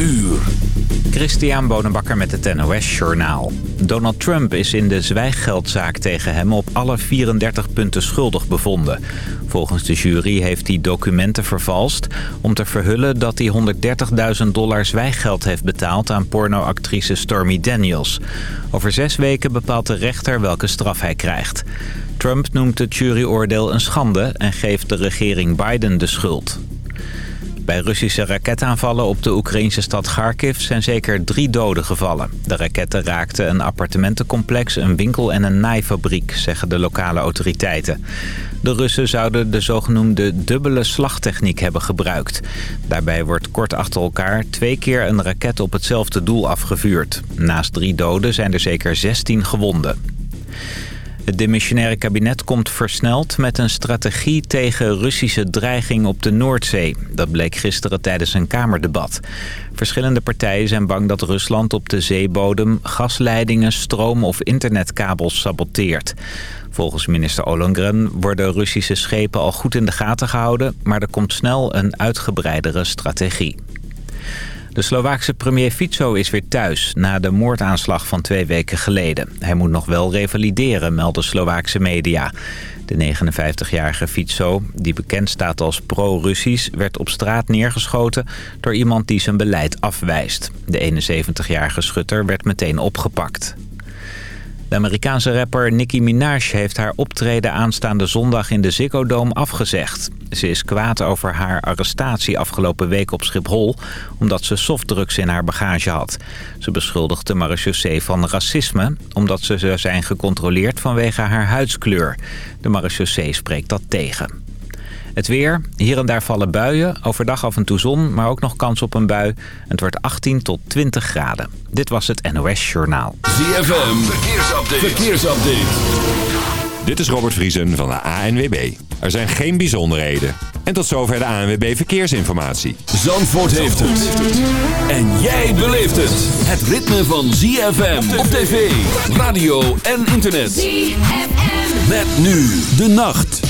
uur. Christian Bonenbakker met het NOS Journaal. Donald Trump is in de zwijggeldzaak tegen hem op alle 34 punten schuldig bevonden. Volgens de jury heeft hij documenten vervalst... om te verhullen dat hij 130.000 dollar zwijggeld heeft betaald... aan pornoactrice Stormy Daniels. Over zes weken bepaalt de rechter welke straf hij krijgt. Trump noemt het juryoordeel een schande... en geeft de regering Biden de schuld. Bij Russische raketaanvallen op de Oekraïnse stad Kharkiv zijn zeker drie doden gevallen. De raketten raakten een appartementencomplex, een winkel en een naaifabriek, zeggen de lokale autoriteiten. De Russen zouden de zogenoemde dubbele slagtechniek hebben gebruikt. Daarbij wordt kort achter elkaar twee keer een raket op hetzelfde doel afgevuurd. Naast drie doden zijn er zeker 16 gewonden. Het demissionaire kabinet komt versneld met een strategie tegen Russische dreiging op de Noordzee. Dat bleek gisteren tijdens een Kamerdebat. Verschillende partijen zijn bang dat Rusland op de zeebodem gasleidingen, stroom- of internetkabels saboteert. Volgens minister Ollongren worden Russische schepen al goed in de gaten gehouden, maar er komt snel een uitgebreidere strategie. De Slovaakse premier Fico is weer thuis na de moordaanslag van twee weken geleden. Hij moet nog wel revalideren, melden Slovaakse media. De 59-jarige Fico, die bekend staat als pro-Russisch... werd op straat neergeschoten door iemand die zijn beleid afwijst. De 71-jarige schutter werd meteen opgepakt. De Amerikaanse rapper Nicki Minaj heeft haar optreden aanstaande zondag in de Ziggo Dome afgezegd. Ze is kwaad over haar arrestatie afgelopen week op Schiphol... omdat ze softdrugs in haar bagage had. Ze beschuldigt de marechaussee van racisme... omdat ze zou zijn gecontroleerd vanwege haar huidskleur. De marechaussee spreekt dat tegen. Het weer. Hier en daar vallen buien. Overdag af en toe zon, maar ook nog kans op een bui. Het wordt 18 tot 20 graden. Dit was het NOS Journaal. ZFM. Verkeersupdate. Verkeersupdate. Dit is Robert Vriesen van de ANWB. Er zijn geen bijzonderheden. En tot zover de ANWB Verkeersinformatie. Zandvoort heeft het. En jij beleeft het. Het ritme van ZFM op tv, radio en internet. ZFM. Met nu de nacht.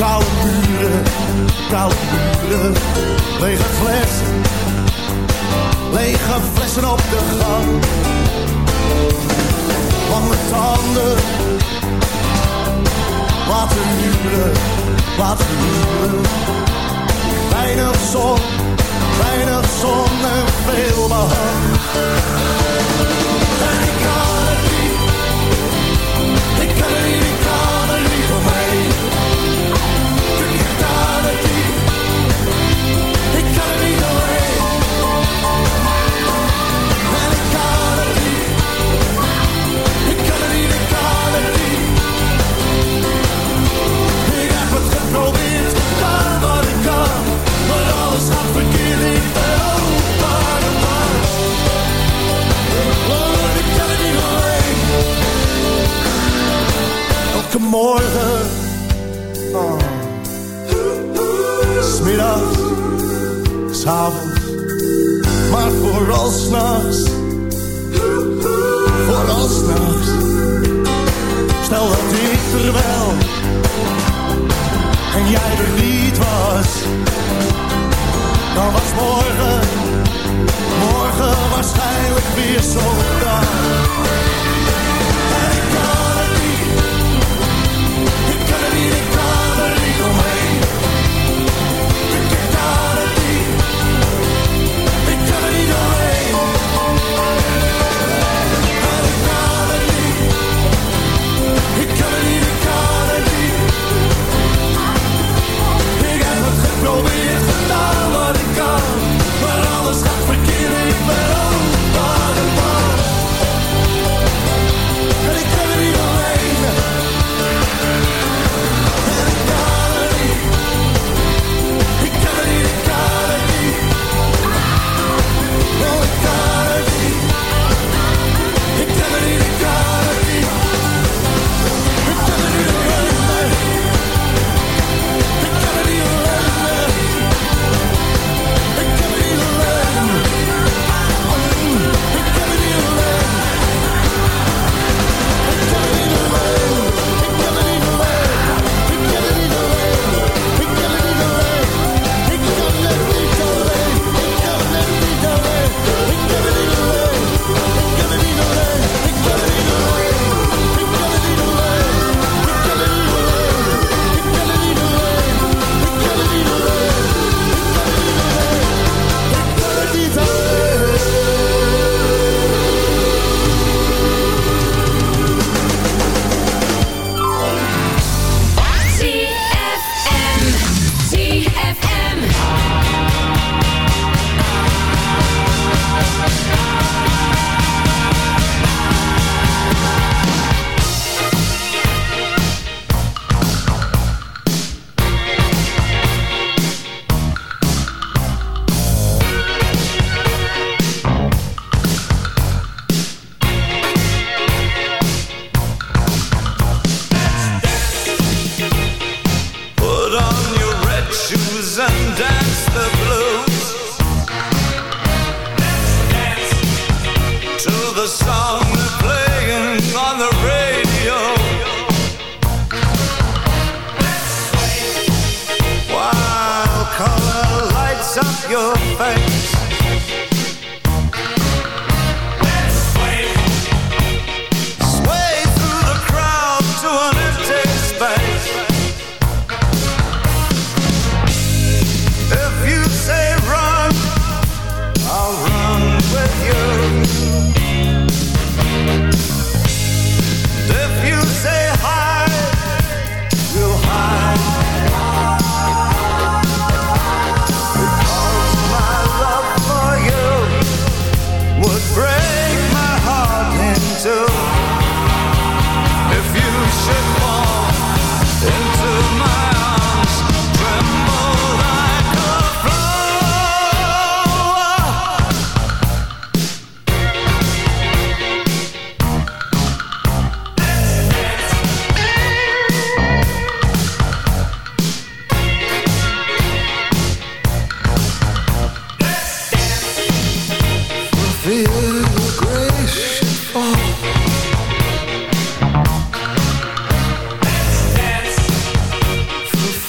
Koude muren, koude muren. Lege flessen. Lege flessen op de gang. Lange tanden. Laten huren laat huren. Weinig zon, weinig zon en veel behang. En ik Elke morgen, smiddags, s'avonds, maar vooral s'nachts. Vooral s'nachts, stel dat ik er wel en jij er niet was, dan was morgen, morgen waarschijnlijk weer zo'n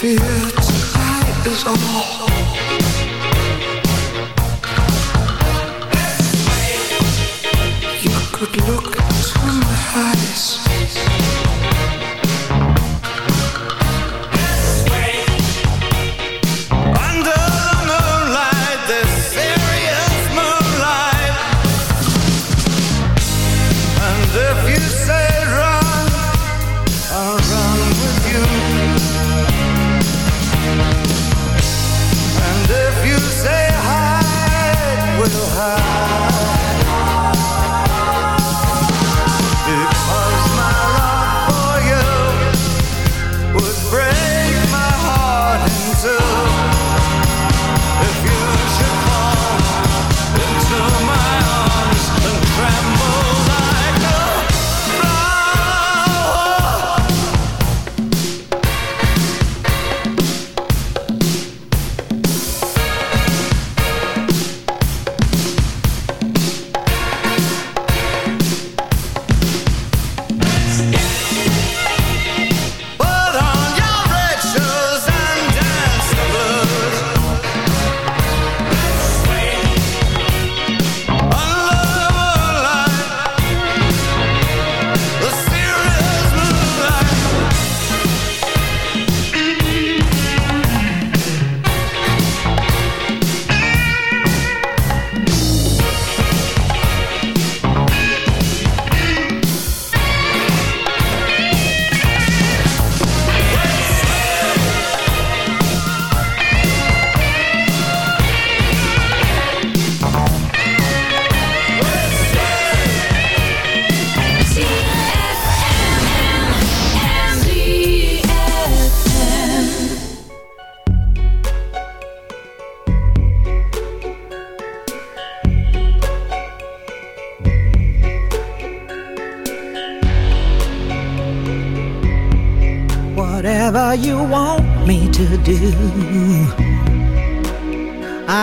fear. Tonight is all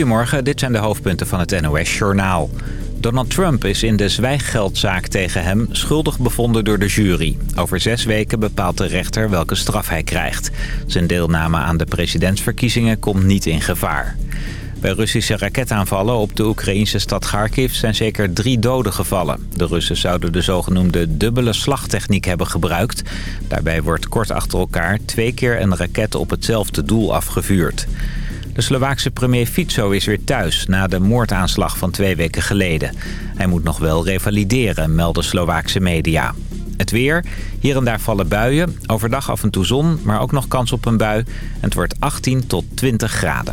Goedemorgen, dit zijn de hoofdpunten van het NOS-journaal. Donald Trump is in de zwijggeldzaak tegen hem schuldig bevonden door de jury. Over zes weken bepaalt de rechter welke straf hij krijgt. Zijn deelname aan de presidentsverkiezingen komt niet in gevaar. Bij Russische raketaanvallen op de Oekraïnse stad Kharkiv zijn zeker drie doden gevallen. De Russen zouden de zogenoemde dubbele slagtechniek hebben gebruikt. Daarbij wordt kort achter elkaar twee keer een raket op hetzelfde doel afgevuurd. De Slovaakse premier Fico is weer thuis na de moordaanslag van twee weken geleden. Hij moet nog wel revalideren, melden Slovaakse media. Het weer. Hier en daar vallen buien. Overdag af en toe zon, maar ook nog kans op een bui. En het wordt 18 tot 20 graden.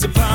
Is a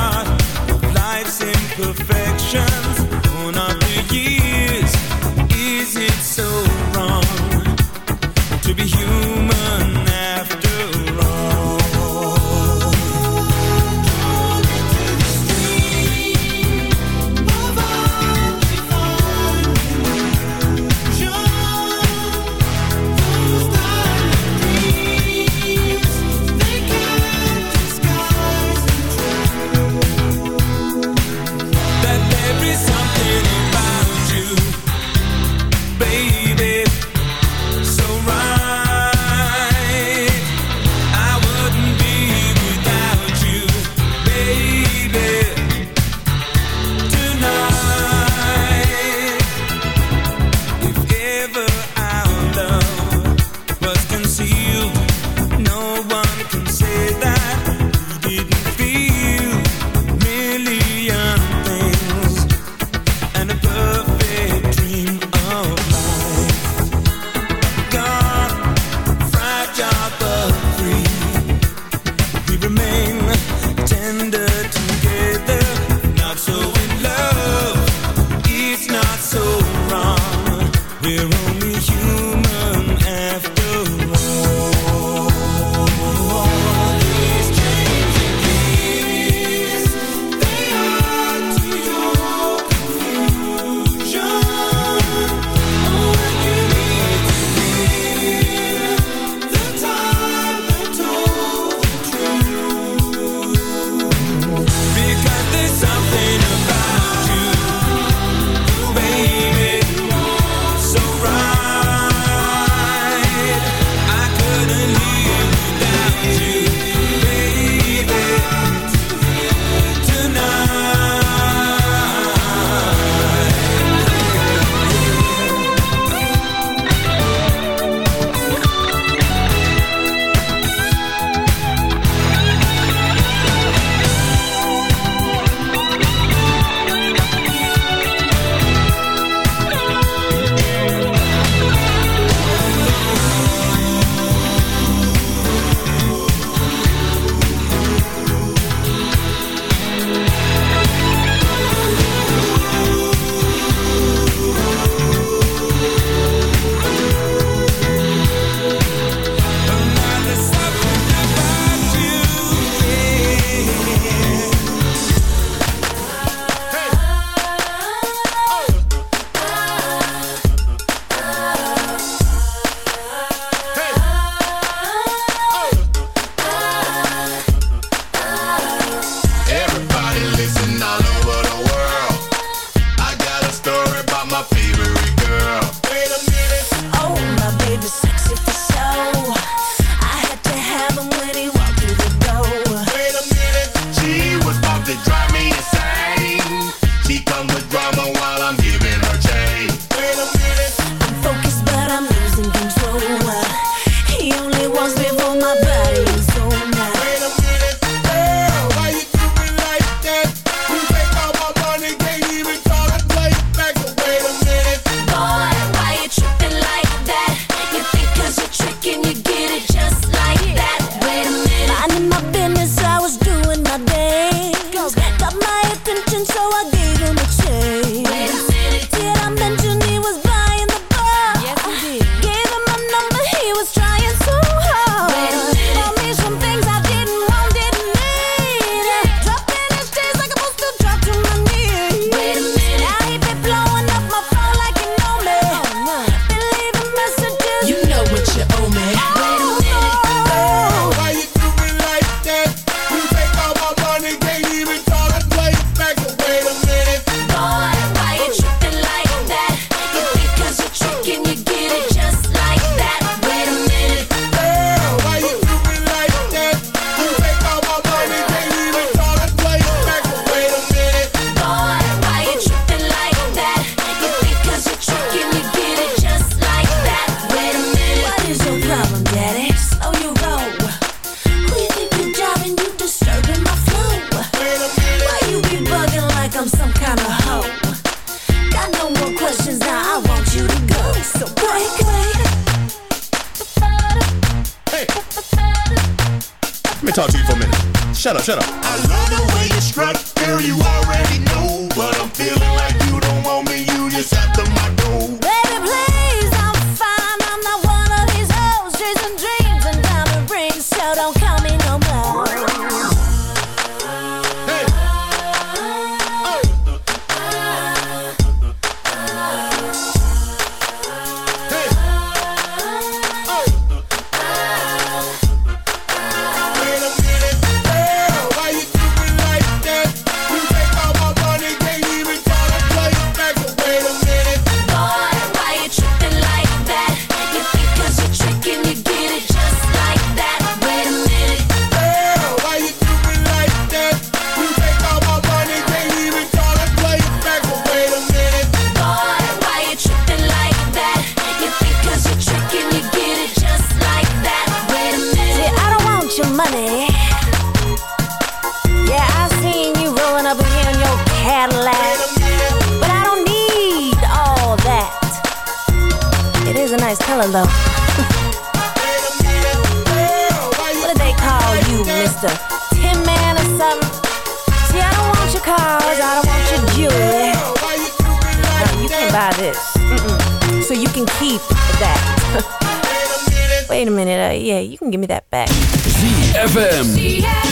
back. ZFM.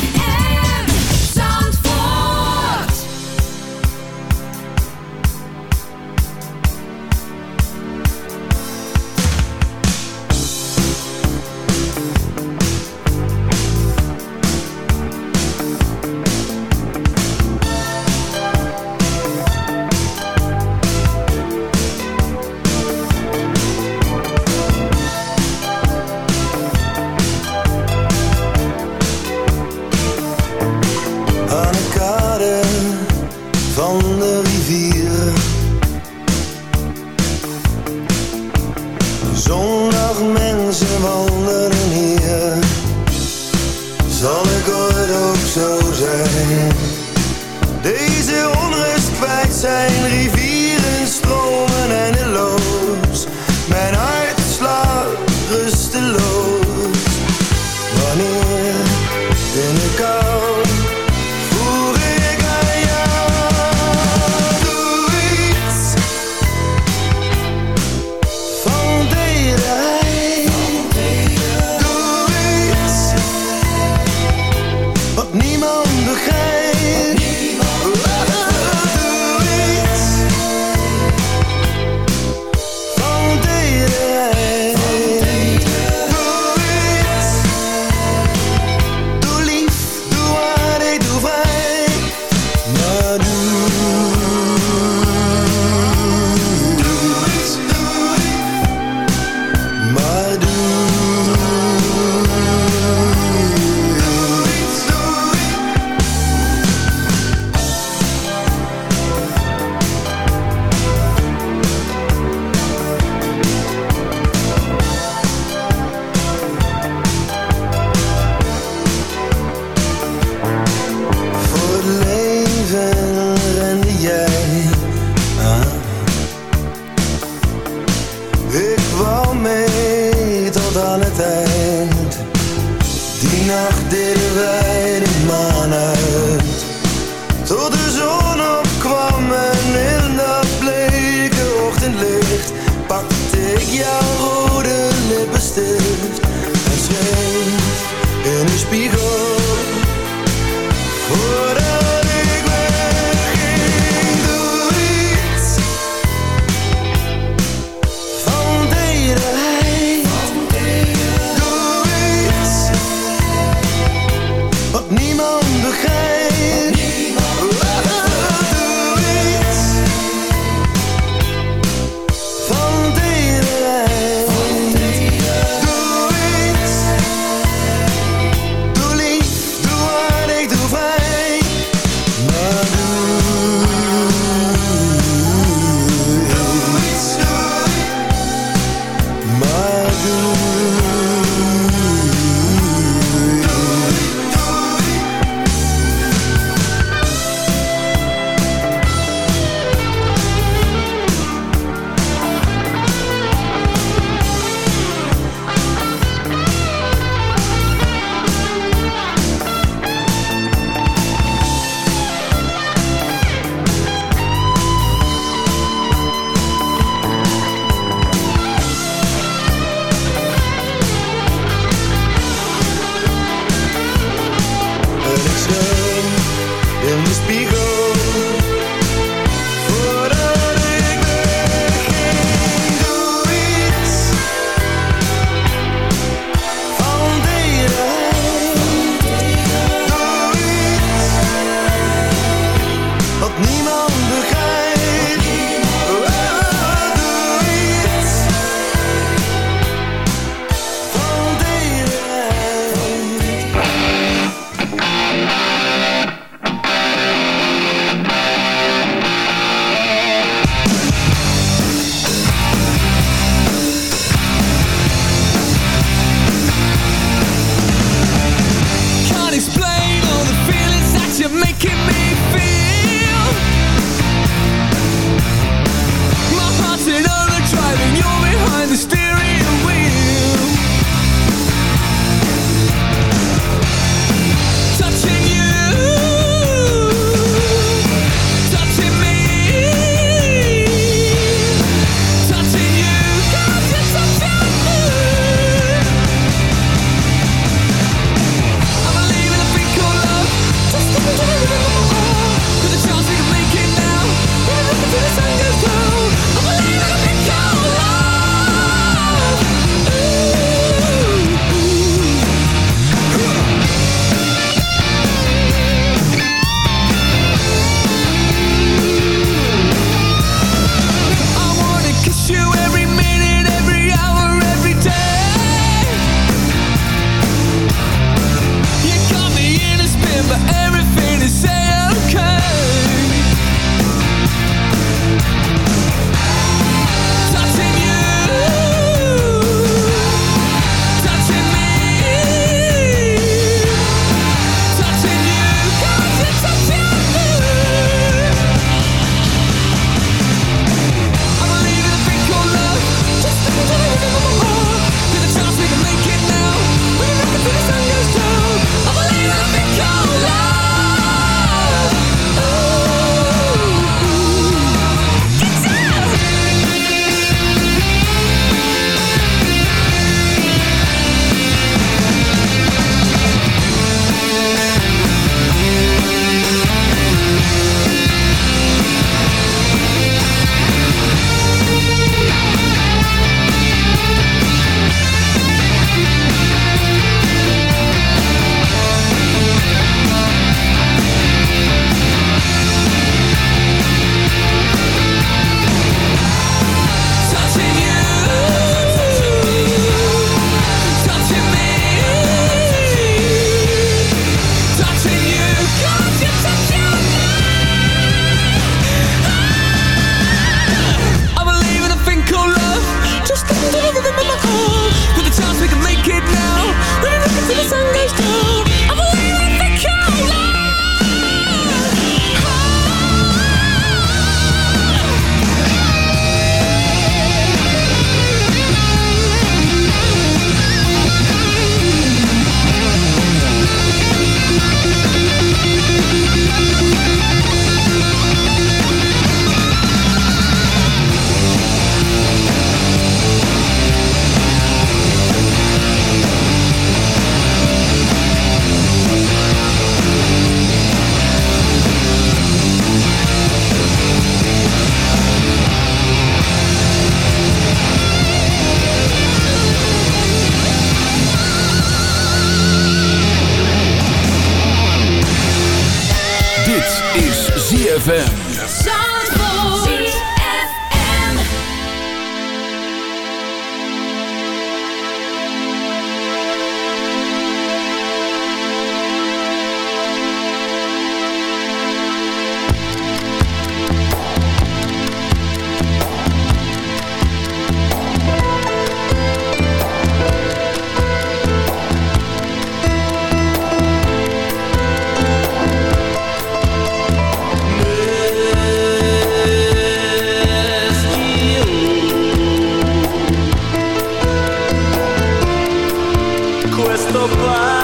multiply.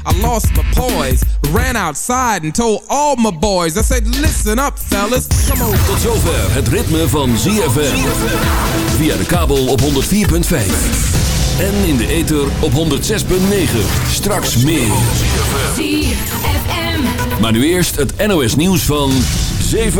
I lost my poise, ran outside and told all my boys, I said, listen up, fellas. Come on. Tot zover het ritme van ZFM. Via de kabel op 104.5. En in de ether op 106.9. Straks meer. ZFM. Maar nu eerst het NOS nieuws van 7